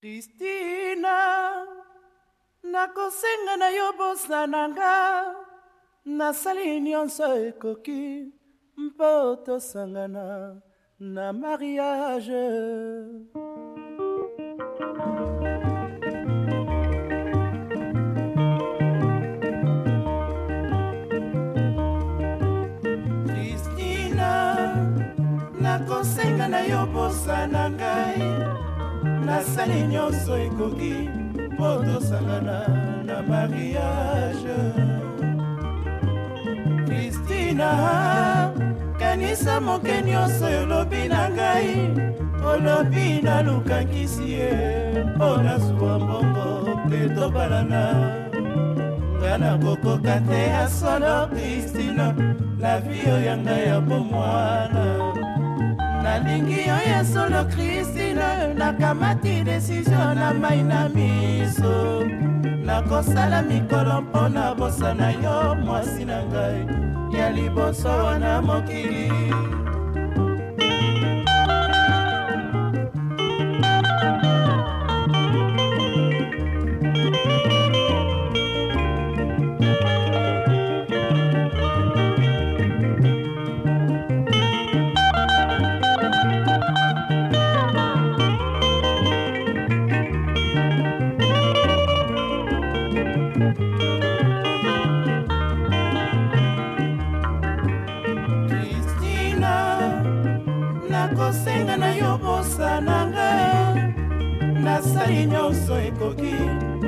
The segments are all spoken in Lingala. kristina nakosenga na yo bosa na nga nasali nyonso ekoki mpo tosangana na mariage kristina nakosenga na yo bosa na ngai nasali nyonso ekoki mpo tosangana na mariage kristina kanisa moke nyonso olobi na ngai olobi nalukangisi ye mpo nazwa mbongo mpe tobalana nga nakokoka te ya solo kristina la vie oyo ya ngai ya bomwana nalingi yo ya solo kristine nakamati desizio na mai na miso nakosala mikolo mpo na bosana yo mwasi na ngai ya liboso wana mokili masai nyonso ekoki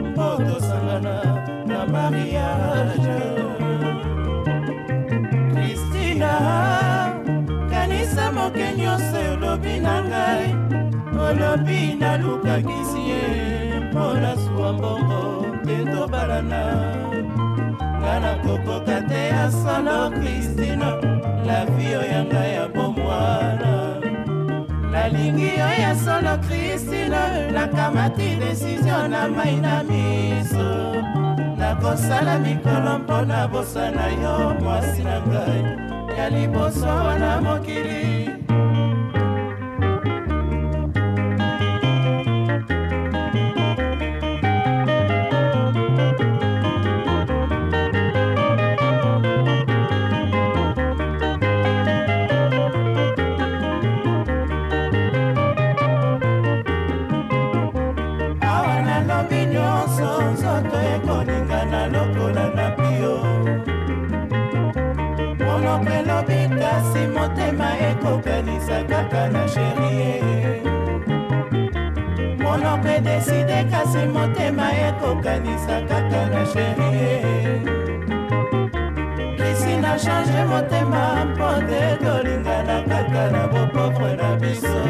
mpo tosangana na mariage kristina kanisa moke nyonso olobi na ngai olobi nalukakisi ye mpo nasuwa mbongo te tobalana nga nakokoka te ya sano kristina lavio yanga ya bomwana nalingi yo ya solo kristina nakamati desizio na mai na miso nakosala mikolo mpona bosa na yo mwasi na ngai ya liboso na mokili maloba elobi kasi motema ekokanisa kaka na sherie monoko edeside kasi motema ekokanisa kaka na sherie kisi na change motema mpo nde tolingana kaka na bopovre na biso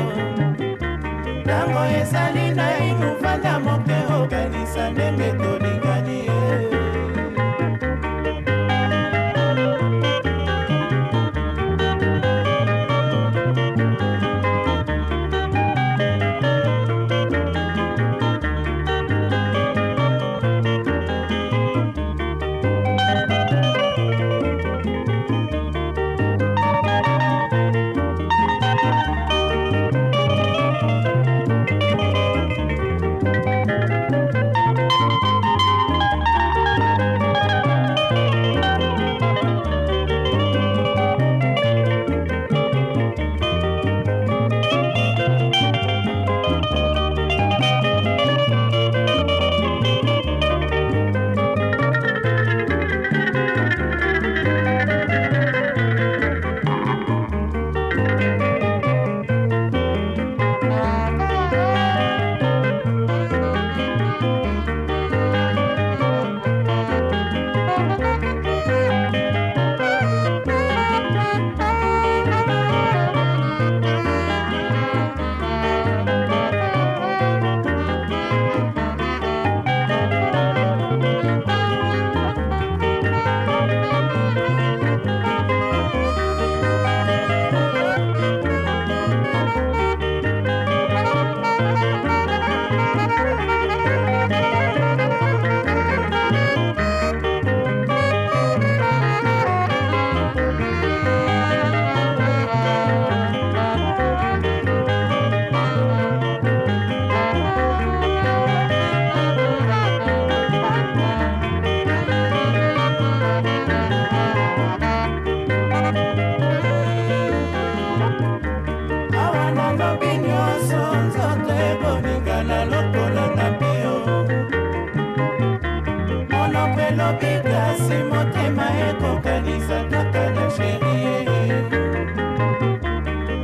motema ekokanisa kaka na sherie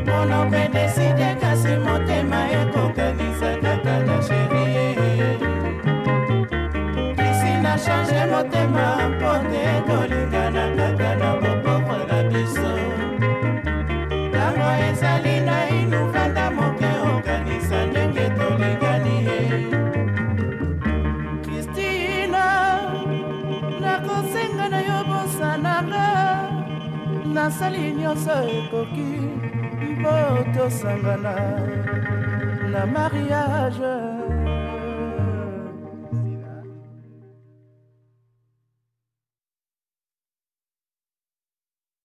monoko edeside kasi motema ekokanisa kaka na sherie krisi na change motema mpo nde nasali nyonso ekoki mpo tosangana na mariage